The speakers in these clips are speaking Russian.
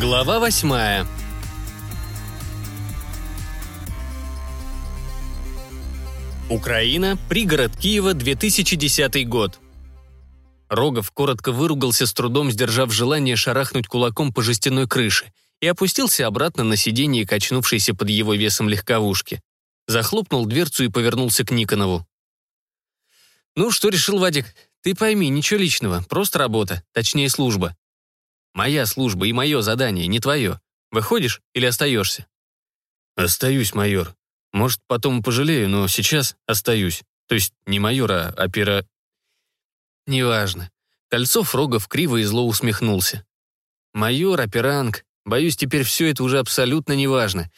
Глава восьмая. Украина, пригород Киева, 2010 год. Рогов коротко выругался, с трудом сдержав желание шарахнуть кулаком по жестяной крыше, и опустился обратно на сиденье, качнувшееся под его весом легковушки. Захлопнул дверцу и повернулся к Никонову. «Ну, что решил, Вадик? Ты пойми, ничего личного, просто работа, точнее служба. Моя служба и мое задание, не твое. Выходишь или остаешься?» «Остаюсь, майор. Может, потом пожалею, но сейчас остаюсь. То есть не майор, а опера...» «Неважно». Кольцов Рогов криво и зло усмехнулся. «Майор, операнг, боюсь, теперь все это уже абсолютно неважно.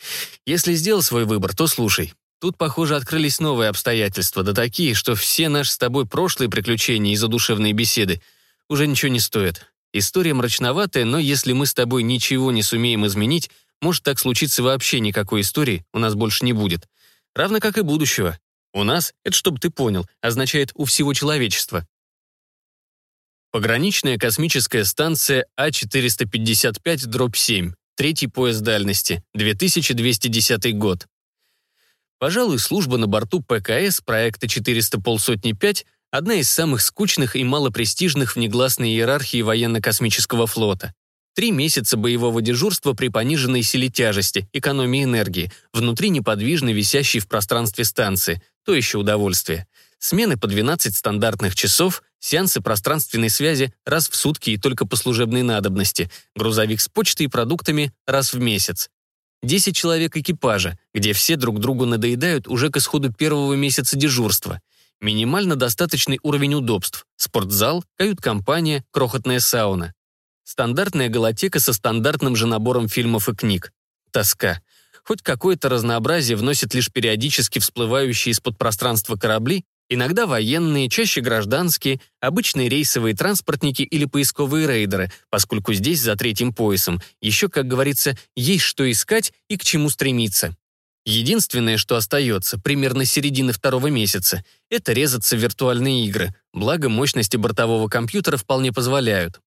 Если сделал свой выбор, то слушай. Тут, похоже, открылись новые обстоятельства, да такие, что все наши с тобой прошлые приключения и задушевные беседы уже ничего не стоят. История мрачноватая, но если мы с тобой ничего не сумеем изменить, может так случиться вообще никакой истории у нас больше не будет. Равно как и будущего. У нас, это чтобы ты понял, означает у всего человечества. Пограничная космическая станция А455-7, третий пояс дальности, 2210 год. Пожалуй, служба на борту ПКС проекта 400 полсотни 5 одна из самых скучных и малопрестижных в негласной иерархии военно-космического флота. Три месяца боевого дежурства при пониженной силе тяжести, экономии энергии, внутри неподвижно висящей в пространстве станции, то еще удовольствие. Смены по 12 стандартных часов, сеансы пространственной связи раз в сутки и только по служебной надобности, грузовик с почтой и продуктами раз в месяц. 10 человек экипажа, где все друг другу надоедают уже к исходу первого месяца дежурства – Минимально достаточный уровень удобств. Спортзал, кают-компания, крохотная сауна. Стандартная галотека со стандартным же набором фильмов и книг. Тоска. Хоть какое-то разнообразие вносит лишь периодически всплывающие из-под пространства корабли, иногда военные, чаще гражданские, обычные рейсовые транспортники или поисковые рейдеры, поскольку здесь, за третьим поясом, еще, как говорится, есть что искать и к чему стремиться. Единственное, что остается, примерно середины второго месяца, это резаться в виртуальные игры, благо мощности бортового компьютера вполне позволяют.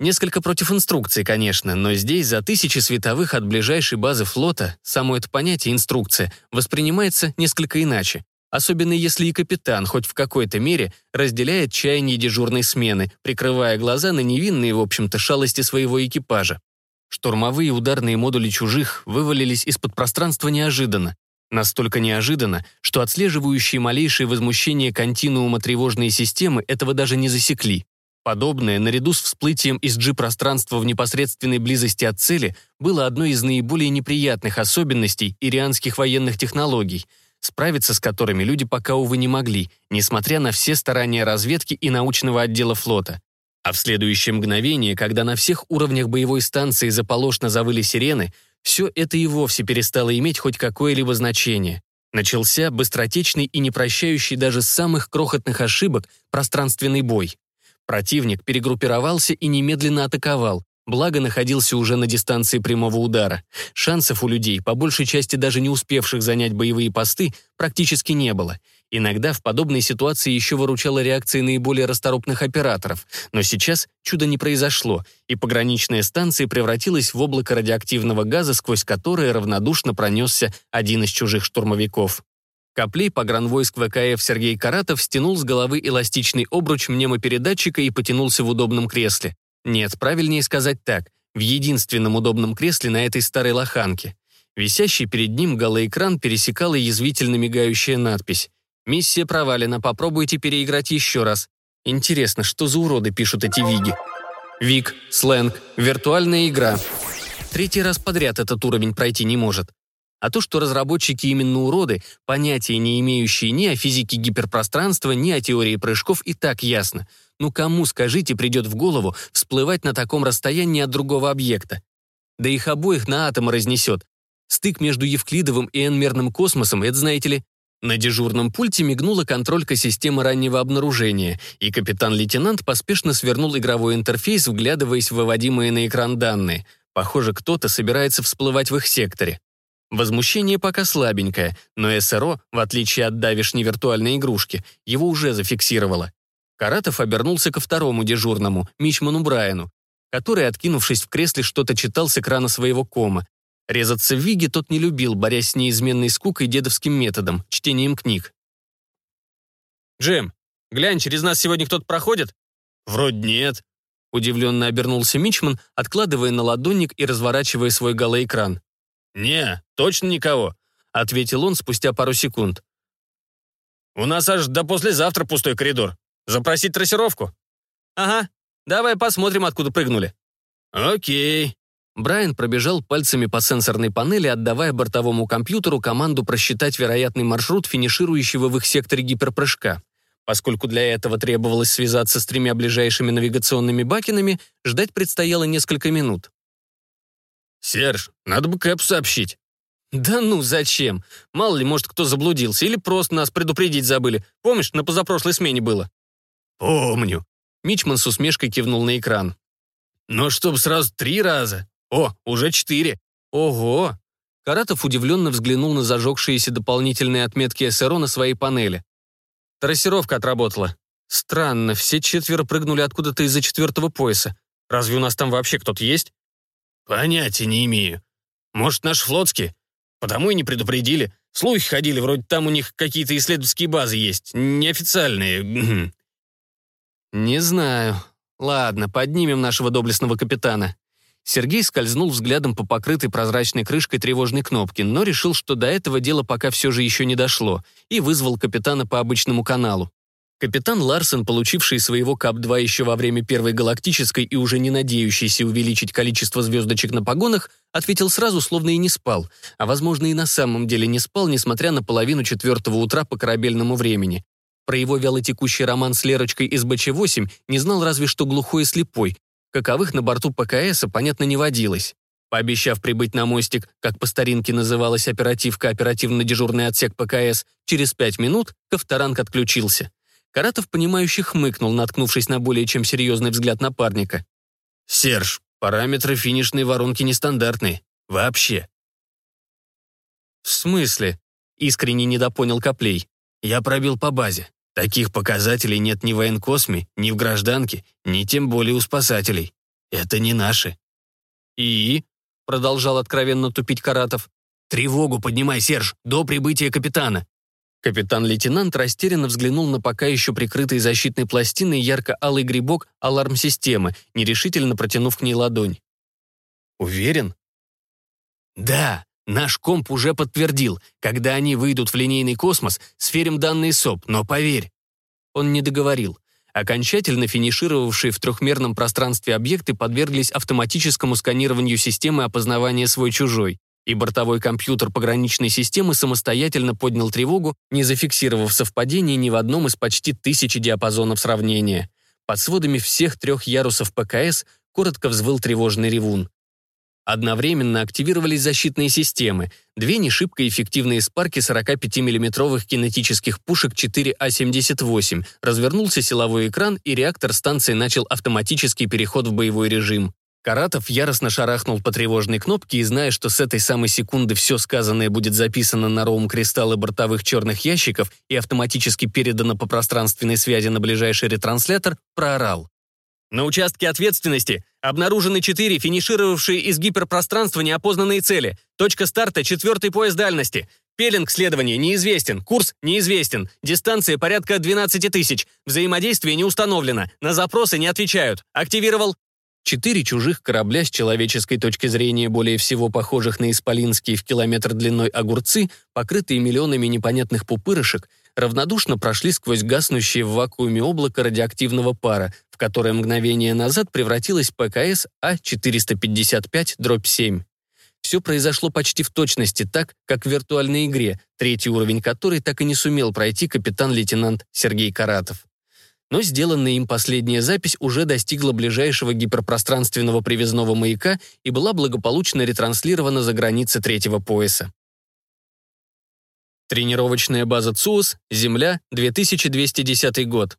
Несколько против инструкции, конечно, но здесь за тысячи световых от ближайшей базы флота само это понятие «инструкция» воспринимается несколько иначе, особенно если и капитан хоть в какой-то мере разделяет чаяние дежурной смены, прикрывая глаза на невинные, в общем-то, шалости своего экипажа. Штурмовые ударные модули чужих вывалились из-под пространства неожиданно. Настолько неожиданно, что отслеживающие малейшие возмущения континуума тревожные системы этого даже не засекли. Подобное, наряду с всплытием из G-пространства в непосредственной близости от цели, было одной из наиболее неприятных особенностей ирианских военных технологий, справиться с которыми люди пока, увы, не могли, несмотря на все старания разведки и научного отдела флота. А в следующее мгновение, когда на всех уровнях боевой станции заполошно завыли сирены, все это и вовсе перестало иметь хоть какое-либо значение. Начался быстротечный и не прощающий даже самых крохотных ошибок пространственный бой. Противник перегруппировался и немедленно атаковал, благо находился уже на дистанции прямого удара. Шансов у людей, по большей части даже не успевших занять боевые посты, практически не было — Иногда в подобной ситуации еще выручала реакция наиболее расторопных операторов, но сейчас чудо не произошло, и пограничная станция превратилась в облако радиоактивного газа, сквозь которое равнодушно пронесся один из чужих штурмовиков. Коплей погранвойск ВКФ Сергей Каратов стянул с головы эластичный обруч мнемопередатчика и потянулся в удобном кресле. Нет, правильнее сказать так, в единственном удобном кресле на этой старой лоханке. Висящий перед ним голоэкран пересекала язвительно мигающая надпись Миссия провалена, попробуйте переиграть еще раз. Интересно, что за уроды пишут эти виги? Вик, сленг, виртуальная игра. Третий раз подряд этот уровень пройти не может. А то, что разработчики именно уроды, понятия не имеющие ни о физике гиперпространства, ни о теории прыжков, и так ясно. Ну кому, скажите, придет в голову всплывать на таком расстоянии от другого объекта? Да их обоих на атомы разнесет. Стык между Евклидовым и n-мерным космосом — это, знаете ли, на дежурном пульте мигнула контролька системы раннего обнаружения, и капитан-лейтенант поспешно свернул игровой интерфейс, вглядываясь в выводимые на экран данные. Похоже, кто-то собирается всплывать в их секторе. Возмущение пока слабенькое, но СРО, в отличие от давишней виртуальной игрушки, его уже зафиксировало. Каратов обернулся ко второму дежурному, Мичману Брайану. который, откинувшись в кресле, что-то читал с экрана своего кома. Резаться в Виге тот не любил, борясь с неизменной скукой дедовским методом, чтением книг. «Джем, глянь, через нас сегодня кто-то проходит?» «Вроде нет», — удивленно обернулся Мичман, откладывая на ладонник и разворачивая свой галоэкран. «Не, точно никого», — ответил он спустя пару секунд. «У нас аж до послезавтра пустой коридор. Запросить трассировку?» «Ага, давай посмотрим, откуда прыгнули». «Окей». Брайан пробежал пальцами по сенсорной панели, отдавая бортовому компьютеру команду просчитать вероятный маршрут финиширующего в их секторе гиперпрыжка. Поскольку для этого требовалось связаться с тремя ближайшими навигационными бакинами, ждать предстояло несколько минут. «Серж, надо бы Кэпу сообщить». «Да ну, зачем? Мало ли, может, кто заблудился, или просто нас предупредить забыли. Помнишь, на позапрошлой смене было?» «Помню». Мичман с усмешкой кивнул на экран. «Но чтоб сразу три раза? О, уже четыре. Ого!» Каратов удивленно взглянул на зажегшиеся дополнительные отметки СРО на своей панели. Трассировка отработала. Странно, все четверо прыгнули откуда-то из-за четвертого пояса. Разве у нас там вообще кто-то есть? Понятия не имею. Может, наш флотский? Потому и не предупредили. Слухи ходили, вроде там у них какие-то исследовательские базы есть, неофициальные. Не знаю. Ладно, поднимем нашего доблестного капитана. Сергей скользнул взглядом по покрытой прозрачной крышкой тревожной кнопки, но решил, что до этого дела пока все же еще не дошло, и вызвал капитана по обычному каналу. Капитан Ларсен, получивший своего КАП-2 еще во время Первой Галактической и уже не надеющийся увеличить количество звездочек на погонах, ответил сразу, словно и не спал, а, возможно, и на самом деле не спал, несмотря на половину четвертого утра по корабельному времени. Про его вялотекущий роман с Лерочкой из БЧ-8 не знал разве что глухой и слепой. Каковых на борту ПКС, понятно, не водилось. Пообещав прибыть на мостик, как по старинке называлась оперативка оперативно-дежурный отсек ПКС, через пять минут Ковторанг отключился. Каратов, понимающе хмыкнул, наткнувшись на более чем серьезный взгляд напарника. «Серж, параметры финишной воронки нестандартные. Вообще». «В смысле?» — искренне недопонял Коплей. «Я пробил по базе. Таких показателей нет ни в военкосме, ни в гражданке, ни тем более у спасателей. Это не наши». «И?» — продолжал откровенно тупить Каратов. «Тревогу поднимай, Серж, до прибытия капитана. Капитан-лейтенант растерянно взглянул на пока еще прикрытый защитной пластиной ярко-алый грибок аларм-системы, нерешительно протянув к ней ладонь. «Уверен?» «Да, наш комп уже подтвердил. Когда они выйдут в линейный космос, сферим данные СОП, но поверь». Он не договорил. Окончательно финишировавшие в трехмерном пространстве объекты подверглись автоматическому сканированию системы опознавания свой-чужой и бортовой компьютер пограничной системы самостоятельно поднял тревогу, не зафиксировав совпадение ни в одном из почти тысячи диапазонов сравнения. Под сводами всех трех ярусов ПКС коротко взвыл тревожный ревун. Одновременно активировались защитные системы. Две не эффективные спарки 45 миллиметровых кинетических пушек 4А-78, развернулся силовой экран, и реактор станции начал автоматический переход в боевой режим. Каратов яростно шарахнул по тревожной кнопке и, зная, что с этой самой секунды все сказанное будет записано на роум-кристаллы бортовых черных ящиков и автоматически передано по пространственной связи на ближайший ретранслятор, проорал. На участке ответственности обнаружены четыре финишировавшие из гиперпространства неопознанные цели. Точка старта — четвертый пояс дальности. Пелинг следования неизвестен, курс неизвестен, дистанция порядка 12 тысяч, взаимодействие не установлено, на запросы не отвечают. Активировал Четыре чужих корабля с человеческой точки зрения более всего похожих на исполинские в километр длиной огурцы, покрытые миллионами непонятных пупырышек, равнодушно прошли сквозь гаснущее в вакууме облако радиоактивного пара, в которое мгновение назад превратилось ПКС А-455-7. Все произошло почти в точности так, как в виртуальной игре, третий уровень которой так и не сумел пройти капитан-лейтенант Сергей Каратов но сделанная им последняя запись уже достигла ближайшего гиперпространственного привязного маяка и была благополучно ретранслирована за границы третьего пояса. Тренировочная база ЦУС, Земля, 2210 год.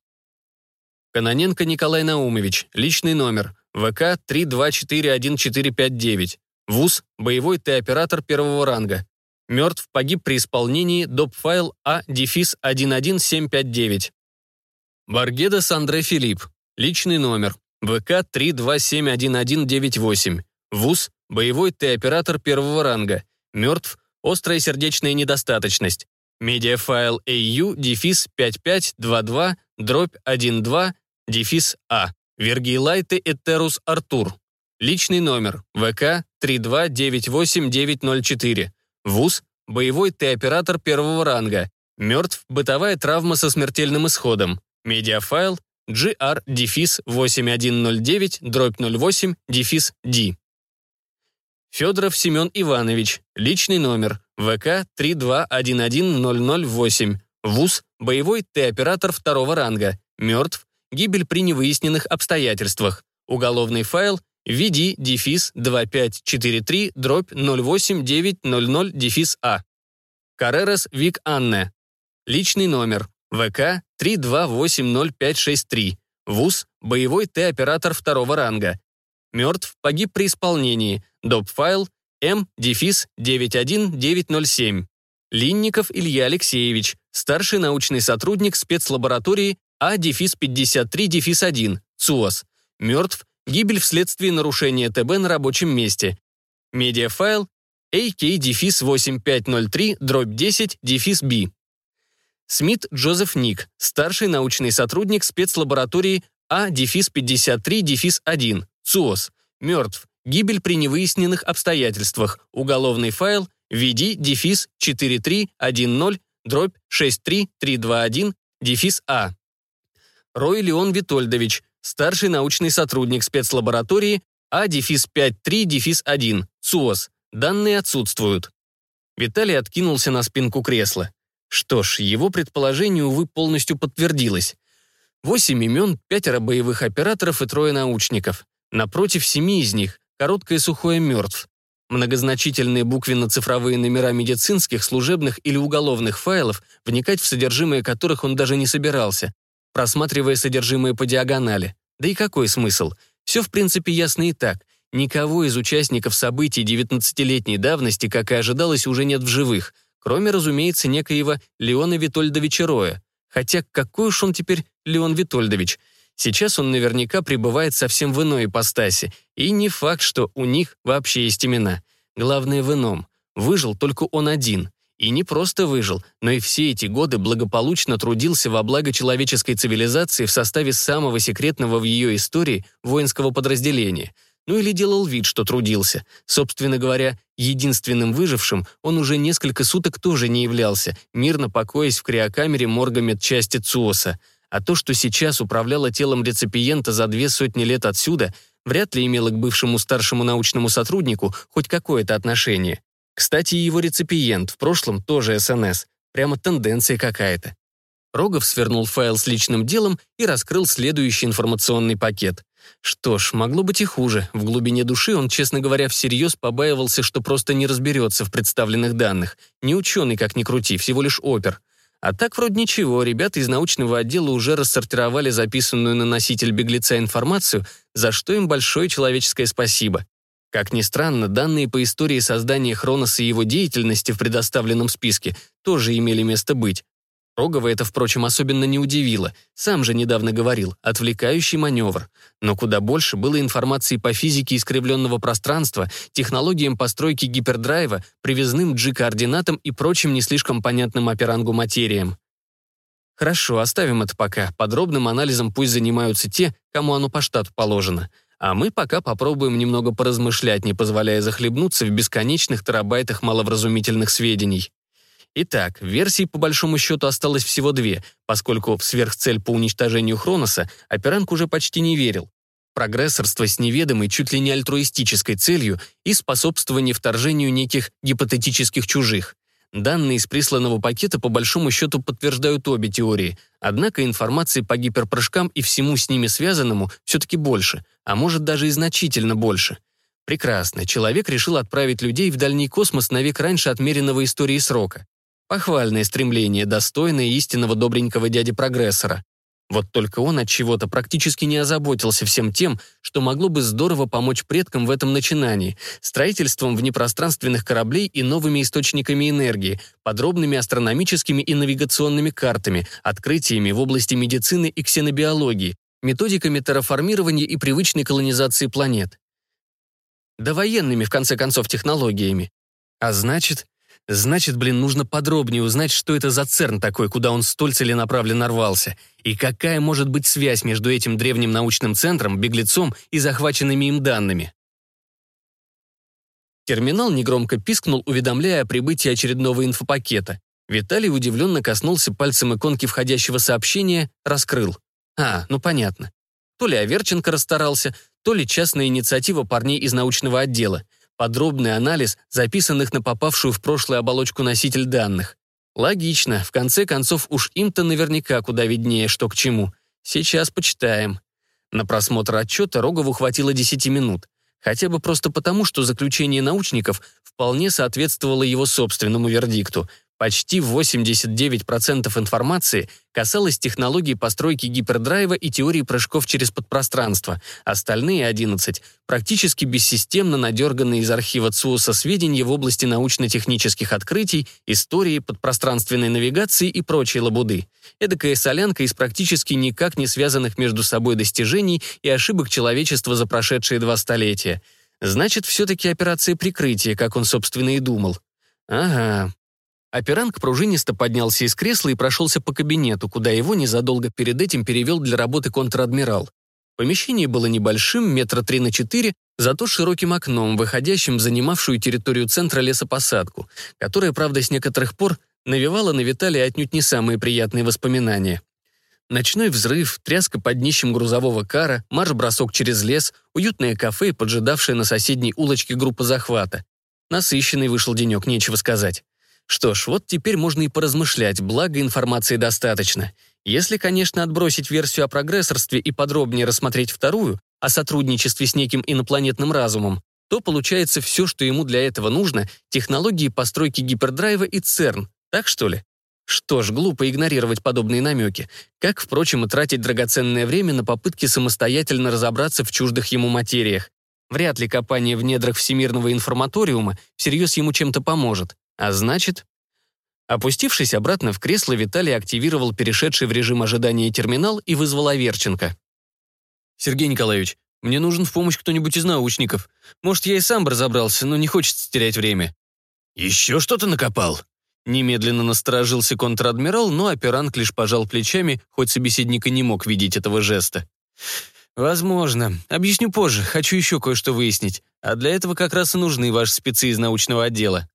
Каноненко Николай Наумович, личный номер, ВК 3241459, ВУЗ, боевой Т-оператор первого ранга. Мертв, погиб при исполнении доп-файл А-11759. Баргедес Андре Филипп. Личный номер. ВК-327198. ВУЗ – боевой Т-оператор первого ранга. Мертв – Острая сердечная недостаточность. Медиафайл AU дефис 5522 дробь 12 дефис А. Вергилайте Этерус Артур. Личный номер ВК 3298904. ВУЗ – боевой Т-оператор первого ранга. Мертв – бытовая травма со смертельным исходом. Медиафайл gr-8109-08-D. Федоров Семен Иванович. Личный номер ВК 3211008. ВУЗ – боевой Т-оператор второго ранга. Мертв. Гибель при невыясненных обстоятельствах. Уголовный файл VD дефис 2543 дробь 08900 дефис А. Карерас Вик Анне. Личный номер ВК 3280563. ВУЗ – боевой Т-оператор второго ранга. Мертв, погиб при исполнении. Доп-файл М дефис 91907. Линников Илья Алексеевич, старший научный сотрудник спецлаборатории А дефис 53 дефис 1, ЦУОС. Мертв, гибель вследствие нарушения ТБ на рабочем месте. Медиафайл AK дефис 8503 дробь 10 дефис B. Смит Джозеф Ник, старший научный сотрудник спецлаборатории А дефис 53 дефис 1, ЦУОС. Мертв, Гибель при невыясненных обстоятельствах. Уголовный файл введи дефис 4310 дробь 63321 дефис А. Рой Леон Витольдович, старший научный сотрудник спецлаборатории А дефис 53 дефис 1, ЦУОС. Данные отсутствуют. Виталий откинулся на спинку кресла. Что ж, его предположение, увы, полностью подтвердилось. Восемь имен, пятеро боевых операторов и трое научников. Напротив семи из них короткое сухое мертв. Многозначительные буквенно-цифровые номера медицинских, служебных или уголовных файлов, вникать в содержимое которых он даже не собирался, просматривая содержимое по диагонали. Да и какой смысл? Все, в принципе, ясно и так. Никого из участников событий 19-летней давности, как и ожидалось, уже нет в живых, кроме, разумеется, некоего Леона Витольдовича Роя. Хотя какой уж он теперь Леон Витольдович? Сейчас он наверняка пребывает совсем в иной ипостаси, и не факт, что у них вообще есть имена. Главное в ином. Выжил только он один. И не просто выжил, но и все эти годы благополучно трудился во благо человеческой цивилизации в составе самого секретного в ее истории воинского подразделения. Ну или делал вид, что трудился. Собственно говоря, единственным выжившим он уже несколько суток тоже не являлся, мирно покоясь в криокамере морга медчасти ЦУОСа а то, что сейчас управляло телом реципиента за две сотни лет отсюда, вряд ли имело к бывшему старшему научному сотруднику хоть какое-то отношение. Кстати, его реципиент в прошлом тоже СНС. Прямо тенденция какая-то. Рогов свернул файл с личным делом и раскрыл следующий информационный пакет. Что ж, могло быть и хуже. В глубине души он, честно говоря, всерьез побаивался, что просто не разберется в представленных данных. Не ученый, как ни крути, всего лишь опер. А так вроде ничего, ребята из научного отдела уже рассортировали записанную на носитель беглеца информацию, за что им большое человеческое спасибо. Как ни странно, данные по истории создания Хроноса и его деятельности в предоставленном списке тоже имели место быть. Рогова это, впрочем, особенно не удивило. Сам же недавно говорил, отвлекающий маневр. Но куда больше было информации по физике искривленного пространства, технологиям постройки гипердрайва, привязным G-координатам и прочим не слишком понятным оперангу материям. Хорошо, оставим это пока. Подробным анализом пусть занимаются те, кому оно по штату положено. А мы пока попробуем немного поразмышлять, не позволяя захлебнуться в бесконечных терабайтах маловразумительных сведений. Итак, версий по большому счету осталось всего две, поскольку в сверхцель по уничтожению Хроноса Операнг уже почти не верил. Прогрессорство с неведомой, чуть ли не альтруистической целью и способствование вторжению неких гипотетических чужих. Данные из присланного пакета по большому счету подтверждают обе теории, однако информации по гиперпрыжкам и всему с ними связанному все-таки больше, а может даже и значительно больше. Прекрасно, человек решил отправить людей в дальний космос на век раньше отмеренного истории срока. Похвальное стремление, достойное истинного добренького дяди-прогрессора. Вот только он от чего-то практически не озаботился всем тем, что могло бы здорово помочь предкам в этом начинании, строительством внепространственных кораблей и новыми источниками энергии, подробными астрономическими и навигационными картами, открытиями в области медицины и ксенобиологии, методиками терраформирования и привычной колонизации планет. Да военными, в конце концов, технологиями. А значит, значит, блин, нужно подробнее узнать, что это за ЦЕРН такой, куда он столь целенаправленно рвался, и какая может быть связь между этим древним научным центром, беглецом и захваченными им данными. Терминал негромко пискнул, уведомляя о прибытии очередного инфопакета. Виталий удивленно коснулся пальцем иконки входящего сообщения, раскрыл. А, ну понятно. То ли Аверченко расстарался, то ли частная инициатива парней из научного отдела. Подробный анализ записанных на попавшую в прошлое оболочку носитель данных. Логично, в конце концов уж им-то наверняка куда виднее, что к чему. Сейчас почитаем. На просмотр отчета Рогову хватило 10 минут. Хотя бы просто потому, что заключение научников вполне соответствовало его собственному вердикту. Почти 89% информации касалось технологии постройки гипердрайва и теории прыжков через подпространство. Остальные 11 практически бессистемно надерганные из архива ЦУСа сведения в области научно-технических открытий, истории, подпространственной навигации и прочей лабуды. Эдакая солянка из практически никак не связанных между собой достижений и ошибок человечества за прошедшие два столетия. Значит, все-таки операция прикрытия, как он, собственно, и думал. Ага, Операнг пружинисто поднялся из кресла и прошелся по кабинету, куда его незадолго перед этим перевел для работы контр-адмирал. Помещение было небольшим, метра три на четыре, зато широким окном, выходящим в занимавшую территорию центра лесопосадку, которая, правда, с некоторых пор навевала на Виталия отнюдь не самые приятные воспоминания. Ночной взрыв, тряска под днищем грузового кара, марш-бросок через лес, уютное кафе и поджидавшая на соседней улочке группа захвата. Насыщенный вышел денек, нечего сказать. Что ж, вот теперь можно и поразмышлять, благо информации достаточно. Если, конечно, отбросить версию о прогрессорстве и подробнее рассмотреть вторую, о сотрудничестве с неким инопланетным разумом, то получается все, что ему для этого нужно, технологии постройки гипердрайва и ЦЕРН. Так что ли? Что ж, глупо игнорировать подобные намеки. Как, впрочем, и тратить драгоценное время на попытки самостоятельно разобраться в чуждых ему материях. Вряд ли копание в недрах всемирного информаториума всерьез ему чем-то поможет. А значит... Опустившись обратно в кресло, Виталий активировал перешедший в режим ожидания терминал и вызвал Аверченко. «Сергей Николаевич, мне нужен в помощь кто-нибудь из научников. Может, я и сам бы разобрался, но не хочется терять время». «Еще что-то накопал?» Немедленно насторожился контр-адмирал, но операнг лишь пожал плечами, хоть собеседник и не мог видеть этого жеста. «Возможно. Объясню позже. Хочу еще кое-что выяснить. А для этого как раз и нужны ваши спецы из научного отдела».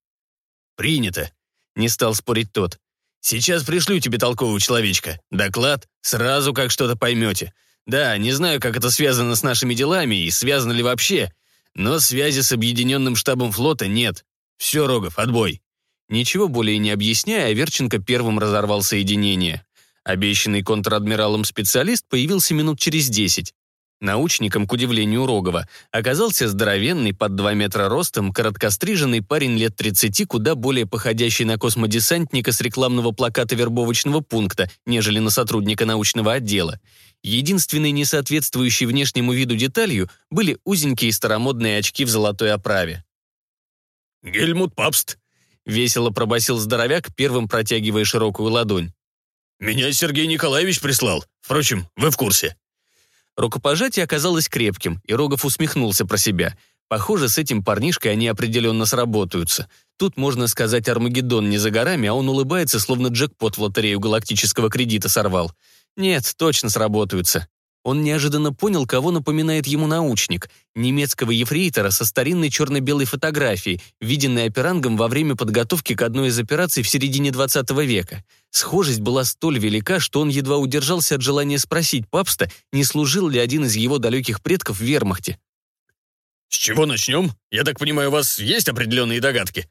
«Принято», — не стал спорить тот. «Сейчас пришлю тебе толкового человечка. Доклад, сразу как что-то поймете. Да, не знаю, как это связано с нашими делами и связано ли вообще, но связи с объединенным штабом флота нет. Все, Рогов, отбой». Ничего более не объясняя, Аверченко первым разорвал соединение. Обещанный контр-адмиралом специалист появился минут через десять. Научником, к удивлению Рогова, оказался здоровенный, под 2 метра ростом, короткостриженный парень лет 30, куда более походящий на космодесантника с рекламного плаката вербовочного пункта, нежели на сотрудника научного отдела. Единственной несоответствующей внешнему виду деталью были узенькие старомодные очки в золотой оправе. «Гельмут Папст», — весело пробасил здоровяк, первым протягивая широкую ладонь. «Меня Сергей Николаевич прислал. Впрочем, вы в курсе». Рукопожатие оказалось крепким, и Рогов усмехнулся про себя. Похоже, с этим парнишкой они определенно сработаются. Тут, можно сказать, Армагеддон не за горами, а он улыбается, словно джекпот в лотерею галактического кредита сорвал. Нет, точно сработаются. Он неожиданно понял, кого напоминает ему научник. Немецкого ефрейтора со старинной черно-белой фотографией, виденной оперангом во время подготовки к одной из операций в середине 20 века. Схожесть была столь велика, что он едва удержался от желания спросить папста, не служил ли один из его далеких предков в вермахте. «С чего начнем? Я так понимаю, у вас есть определенные догадки?»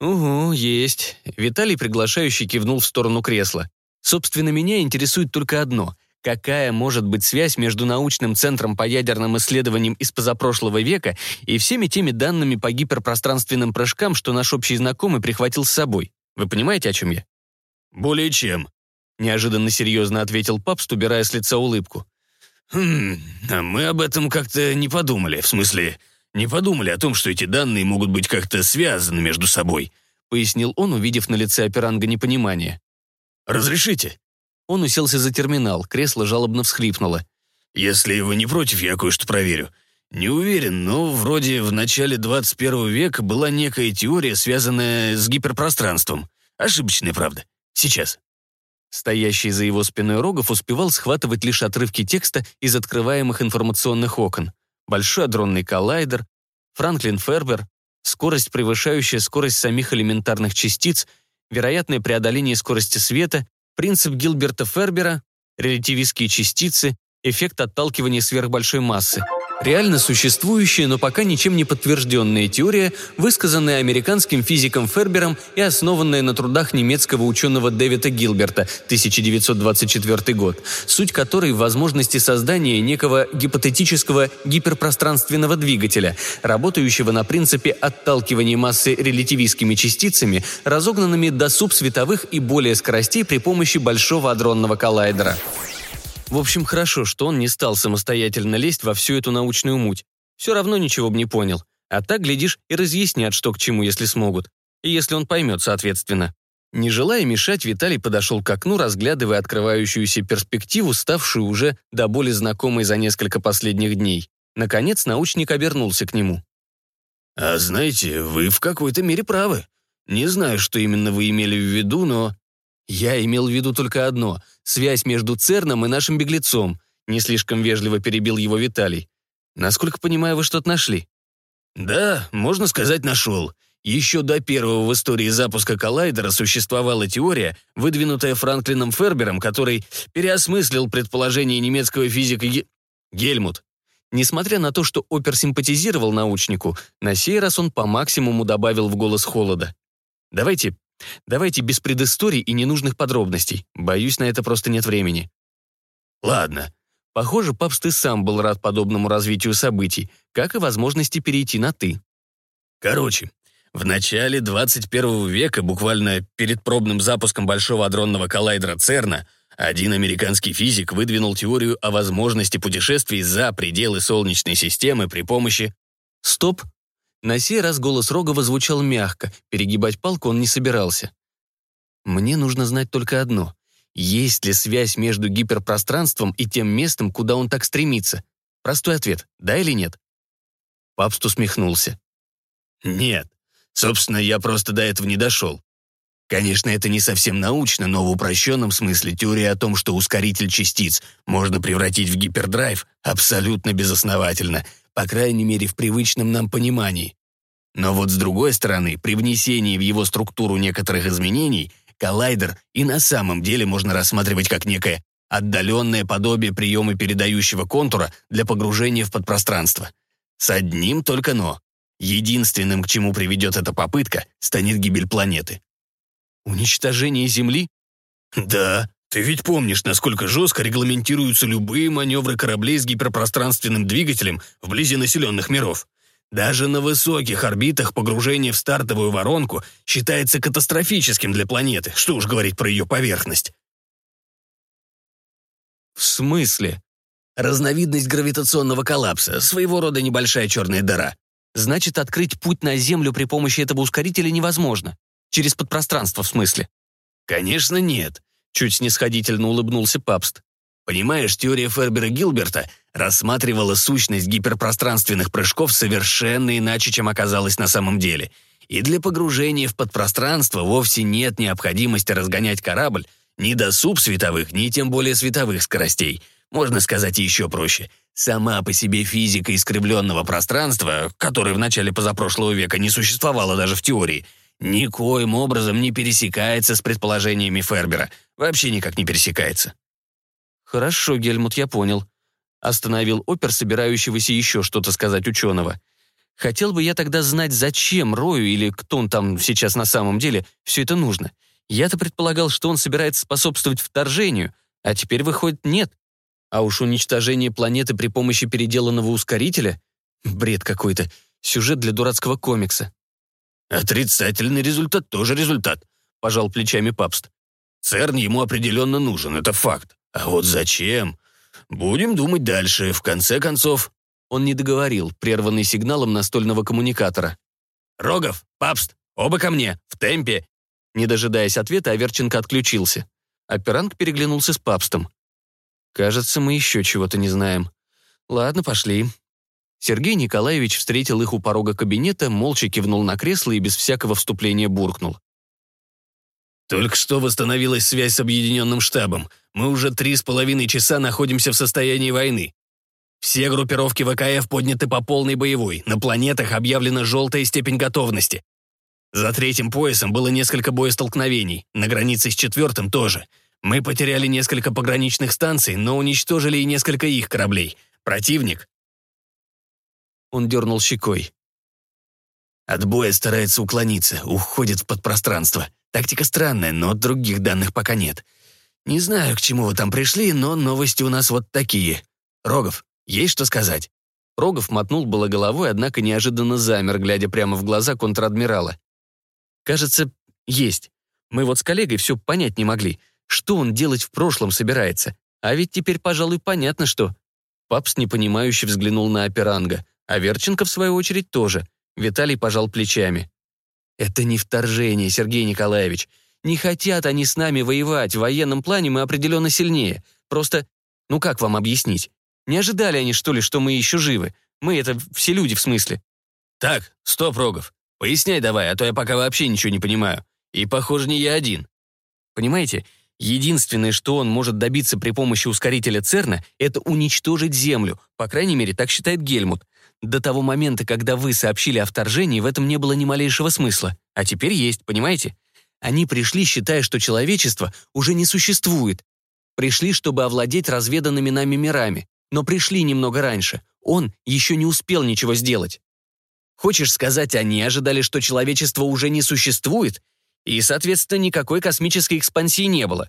«Угу, есть». Виталий приглашающий кивнул в сторону кресла. «Собственно, меня интересует только одно — Какая может быть связь между научным центром по ядерным исследованиям из позапрошлого века и всеми теми данными по гиперпространственным прыжкам, что наш общий знакомый прихватил с собой? Вы понимаете, о чем я? «Более чем», — неожиданно серьезно ответил Папст, убирая с лица улыбку. «Хм, а мы об этом как-то не подумали, в смысле, не подумали о том, что эти данные могут быть как-то связаны между собой», пояснил он, увидев на лице операнга непонимание. «Разрешите?» Он уселся за терминал, кресло жалобно всхлипнуло. Если вы не против, я кое-что проверю. Не уверен, но вроде в начале 21 века была некая теория, связанная с гиперпространством. Ошибочная, правда. Сейчас. Стоящий за его спиной Рогов успевал схватывать лишь отрывки текста из открываемых информационных окон. Большой адронный коллайдер, Франклин Фербер, скорость, превышающая скорость самих элементарных частиц, вероятное преодоление скорости света, принцип Гилберта Фербера, релятивистские частицы, эффект отталкивания сверхбольшой массы — Реально существующая, но пока ничем не подтвержденная теория, высказанная американским физиком Фербером и основанная на трудах немецкого ученого Дэвида Гилберта, 1924 год, суть которой в возможности создания некого гипотетического гиперпространственного двигателя, работающего на принципе отталкивания массы релятивистскими частицами, разогнанными до субсветовых и более скоростей при помощи большого адронного коллайдера. В общем, хорошо, что он не стал самостоятельно лезть во всю эту научную муть. Все равно ничего бы не понял. А так, глядишь, и разъяснят, что к чему, если смогут. И если он поймет, соответственно. Не желая мешать, Виталий подошел к окну, разглядывая открывающуюся перспективу, ставшую уже до боли знакомой за несколько последних дней. Наконец, научник обернулся к нему. «А знаете, вы в какой-то мере правы. Не знаю, что именно вы имели в виду, но «Я имел в виду только одно — связь между ЦЕРНом и нашим беглецом», не слишком вежливо перебил его Виталий. «Насколько понимаю, вы что-то нашли?» «Да, можно сказать, нашел. Еще до первого в истории запуска коллайдера существовала теория, выдвинутая Франклином Фербером, который переосмыслил предположение немецкого физика Ге... Гельмут. Несмотря на то, что Опер симпатизировал научнику, на сей раз он по максимуму добавил в голос холода. «Давайте Давайте без предысторий и ненужных подробностей. Боюсь, на это просто нет времени». «Ладно». Похоже, папст и сам был рад подобному развитию событий, как и возможности перейти на «ты». Короче, в начале 21 века, буквально перед пробным запуском Большого адронного коллайдера ЦЕРНа, один американский физик выдвинул теорию о возможности путешествий за пределы Солнечной системы при помощи... Стоп, на сей раз голос Рогова звучал мягко, перегибать палку он не собирался. «Мне нужно знать только одно. Есть ли связь между гиперпространством и тем местом, куда он так стремится? Простой ответ – да или нет?» Папст усмехнулся. «Нет. Собственно, я просто до этого не дошел. Конечно, это не совсем научно, но в упрощенном смысле теория о том, что ускоритель частиц можно превратить в гипердрайв, абсолютно безосновательна – по крайней мере в привычном нам понимании. Но вот с другой стороны, при внесении в его структуру некоторых изменений, коллайдер и на самом деле можно рассматривать как некое отдаленное подобие приема передающего контура для погружения в подпространство. С одним только «но». Единственным, к чему приведет эта попытка, станет гибель планеты. Уничтожение Земли? Да, ты ведь помнишь, насколько жестко регламентируются любые маневры кораблей с гиперпространственным двигателем вблизи населенных миров. Даже на высоких орбитах погружение в стартовую воронку считается катастрофическим для планеты, что уж говорить про ее поверхность. В смысле? Разновидность гравитационного коллапса, своего рода небольшая черная дыра. Значит, открыть путь на Землю при помощи этого ускорителя невозможно. Через подпространство, в смысле? Конечно, нет. Чуть снисходительно улыбнулся Папст. Понимаешь, теория Фербера-Гилберта рассматривала сущность гиперпространственных прыжков совершенно иначе, чем оказалось на самом деле. И для погружения в подпространство вовсе нет необходимости разгонять корабль ни до субсветовых, ни тем более световых скоростей. Можно сказать еще проще. Сама по себе физика искривленного пространства, которой в начале позапрошлого века не существовало даже в теории, никоим образом не пересекается с предположениями Фербера – Вообще никак не пересекается». «Хорошо, Гельмут, я понял», — остановил опер, собирающегося еще что-то сказать ученого. «Хотел бы я тогда знать, зачем Рою или кто он там сейчас на самом деле все это нужно. Я-то предполагал, что он собирается способствовать вторжению, а теперь выходит нет. А уж уничтожение планеты при помощи переделанного ускорителя — бред какой-то, сюжет для дурацкого комикса». «Отрицательный результат тоже результат», — пожал плечами Папст. ЦЕРН ему определенно нужен, это факт. А вот зачем? Будем думать дальше. В конце концов...» Он не договорил, прерванный сигналом настольного коммуникатора. «Рогов, Папст, оба ко мне, в темпе!» Не дожидаясь ответа, Аверченко отключился. Операнг переглянулся с Папстом. Кажется, мы еще чего-то не знаем. Ладно, пошли. Сергей Николаевич встретил их у порога кабинета, молча кивнул на кресло и без всякого вступления буркнул. «Только что восстановилась связь с объединенным штабом. Мы уже три с половиной часа находимся в состоянии войны. Все группировки ВКФ подняты по полной боевой. На планетах объявлена желтая степень готовности. За третьим поясом было несколько боестолкновений. На границе с четвертым тоже. Мы потеряли несколько пограничных станций, но уничтожили и несколько их кораблей. Противник...» Он дернул щекой. От боя старается уклониться, уходит в подпространство. Тактика странная, но других данных пока нет. Не знаю, к чему вы там пришли, но новости у нас вот такие. Рогов, есть что сказать?» Рогов мотнул было головой, однако неожиданно замер, глядя прямо в глаза контр-адмирала. «Кажется, есть. Мы вот с коллегой все понять не могли. Что он делать в прошлом собирается? А ведь теперь, пожалуй, понятно, что...» Папс непонимающе взглянул на Аперанга, а Верченко, в свою очередь, тоже. Виталий пожал плечами. «Это не вторжение, Сергей Николаевич. Не хотят они с нами воевать, в военном плане мы определенно сильнее. Просто, ну как вам объяснить? Не ожидали они, что ли, что мы еще живы? Мы — это все люди, в смысле». «Так, стоп, Рогов. Поясняй давай, а то я пока вообще ничего не понимаю. И, похоже, не я один». Понимаете, единственное, что он может добиться при помощи ускорителя ЦЕРНа, это уничтожить Землю. По крайней мере, так считает Гельмут. До того момента, когда вы сообщили о вторжении, в этом не было ни малейшего смысла. А теперь есть, понимаете? Они пришли, считая, что человечество уже не существует. Пришли, чтобы овладеть разведанными нами мирами. Но пришли немного раньше. Он еще не успел ничего сделать. Хочешь сказать, они ожидали, что человечество уже не существует? И, соответственно, никакой космической экспансии не было.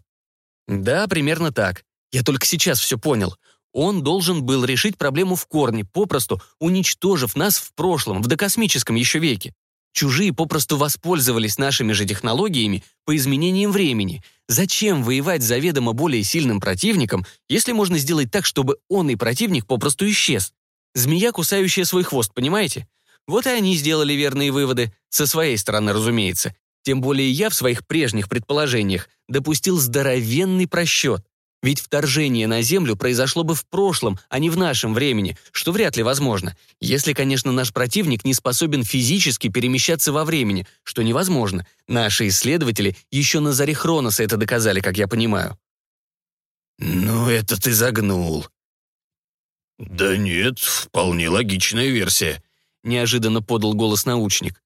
Да, примерно так. Я только сейчас все понял. Он должен был решить проблему в корне, попросту уничтожив нас в прошлом, в докосмическом еще веке. Чужие попросту воспользовались нашими же технологиями по изменениям времени. Зачем воевать заведомо более сильным противником, если можно сделать так, чтобы он и противник попросту исчез? Змея, кусающая свой хвост, понимаете? Вот и они сделали верные выводы, со своей стороны, разумеется. Тем более я в своих прежних предположениях допустил здоровенный просчет. Ведь вторжение на Землю произошло бы в прошлом, а не в нашем времени, что вряд ли возможно. Если, конечно, наш противник не способен физически перемещаться во времени, что невозможно. Наши исследователи еще на заре Хроноса это доказали, как я понимаю. «Ну, это ты загнул». «Да нет, вполне логичная версия», — неожиданно подал голос научник.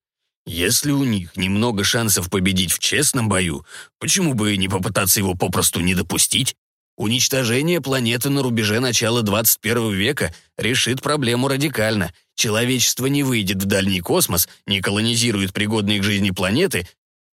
«Если у них немного шансов победить в честном бою, почему бы не попытаться его попросту не допустить?» Уничтожение планеты на рубеже начала 21 века решит проблему радикально. Человечество не выйдет в дальний космос, не колонизирует пригодные к жизни планеты.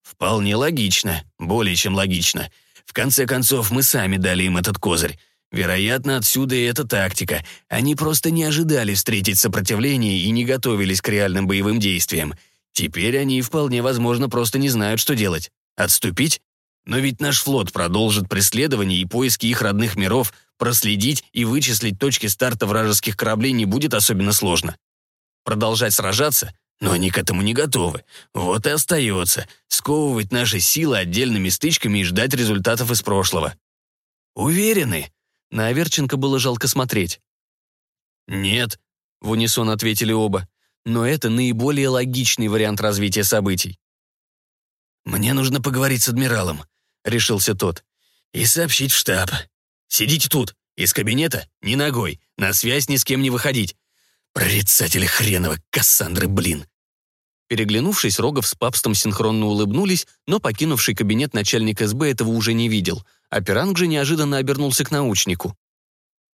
Вполне логично, более чем логично. В конце концов, мы сами дали им этот козырь. Вероятно, отсюда и эта тактика. Они просто не ожидали встретить сопротивление и не готовились к реальным боевым действиям. Теперь они, вполне возможно, просто не знают, что делать. Отступить? Но ведь наш флот продолжит преследование и поиски их родных миров, проследить и вычислить точки старта вражеских кораблей не будет особенно сложно. Продолжать сражаться? Но они к этому не готовы. Вот и остается сковывать наши силы отдельными стычками и ждать результатов из прошлого. Уверены? На Аверченко было жалко смотреть. «Нет», — в унисон ответили оба. «Но это наиболее логичный вариант развития событий». «Мне нужно поговорить с адмиралом», — решился тот. «И сообщить в штаб. Сидите тут, из кабинета, ни ногой, на связь ни с кем не выходить. Прорицатели хренова, Кассандры, блин!» Переглянувшись, Рогов с Папстом синхронно улыбнулись, но покинувший кабинет начальник СБ этого уже не видел. А Пиранг же неожиданно обернулся к научнику.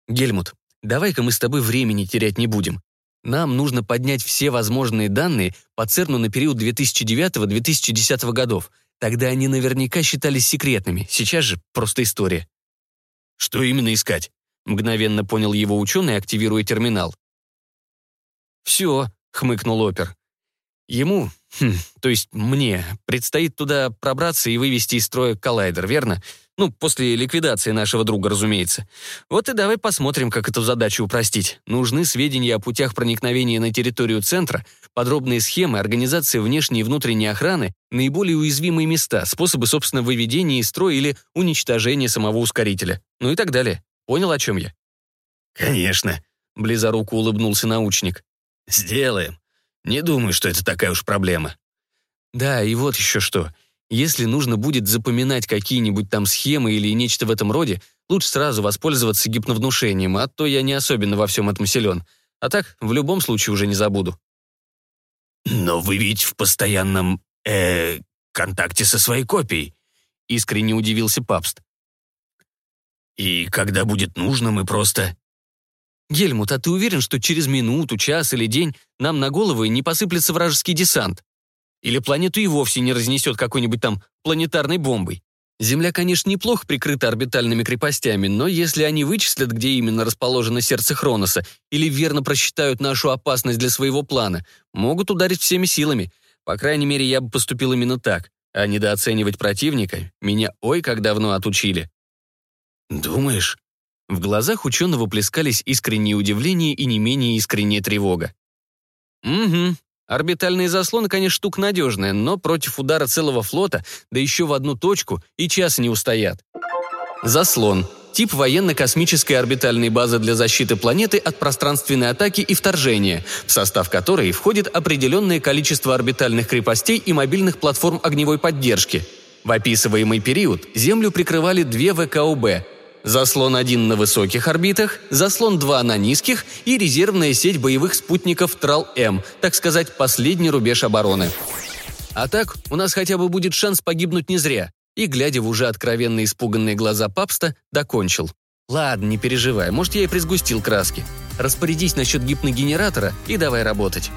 «Гельмут, давай-ка мы с тобой времени терять не будем. Нам нужно поднять все возможные данные по ЦЕРНу на период 2009-2010 годов. Тогда они наверняка считались секретными, сейчас же просто история. Что именно искать? Мгновенно понял его ученый, активируя терминал. «Все», — хмыкнул опер. «Ему, хм, то есть мне, предстоит туда пробраться и вывести из строя коллайдер, верно? Ну, после ликвидации нашего друга, разумеется. Вот и давай посмотрим, как эту задачу упростить. Нужны сведения о путях проникновения на территорию центра, подробные схемы, организация внешней и внутренней охраны, наиболее уязвимые места, способы, собственно, выведения из строя или уничтожения самого ускорителя. Ну и так далее. Понял, о чем я?» «Конечно», — близоруко улыбнулся научник. «Сделаем. Не думаю, что это такая уж проблема». «Да, и вот еще что. Если нужно будет запоминать какие-нибудь там схемы или нечто в этом роде, лучше сразу воспользоваться гипновнушением, а то я не особенно во всем этом силен. А так, в любом случае уже не забуду». «Но вы ведь в постоянном, э контакте со своей копией», — искренне удивился Папст. «И когда будет нужно, мы просто...» «Гельмут, а ты уверен, что через минуту, час или день нам на головы не посыплется вражеский десант? Или планету и вовсе не разнесет какой-нибудь там планетарной бомбой? Земля, конечно, неплохо прикрыта орбитальными крепостями, но если они вычислят, где именно расположено сердце Хроноса, или верно просчитают нашу опасность для своего плана, могут ударить всеми силами. По крайней мере, я бы поступил именно так. А недооценивать противника меня ой как давно отучили. «Думаешь?» В глазах ученого плескались искреннее удивление и не менее искренняя тревога. «Угу. Орбитальные заслоны, конечно, штука надежная, но против удара целого флота, да еще в одну точку, и час не устоят. Заслон. Тип военно-космической орбитальной базы для защиты планеты от пространственной атаки и вторжения, в состав которой входит определенное количество орбитальных крепостей и мобильных платформ огневой поддержки. В описываемый период Землю прикрывали две ВКУБ заслон 1 на высоких орбитах, заслон 2 на низких и резервная сеть боевых спутников Трал-М, так сказать, последний рубеж обороны. А так, у нас хотя бы будет шанс погибнуть не зря. И, глядя в уже откровенно испуганные глаза папста, докончил. Ладно, не переживай, может, я и присгустил краски. Распорядись насчет гипногенератора и давай работать.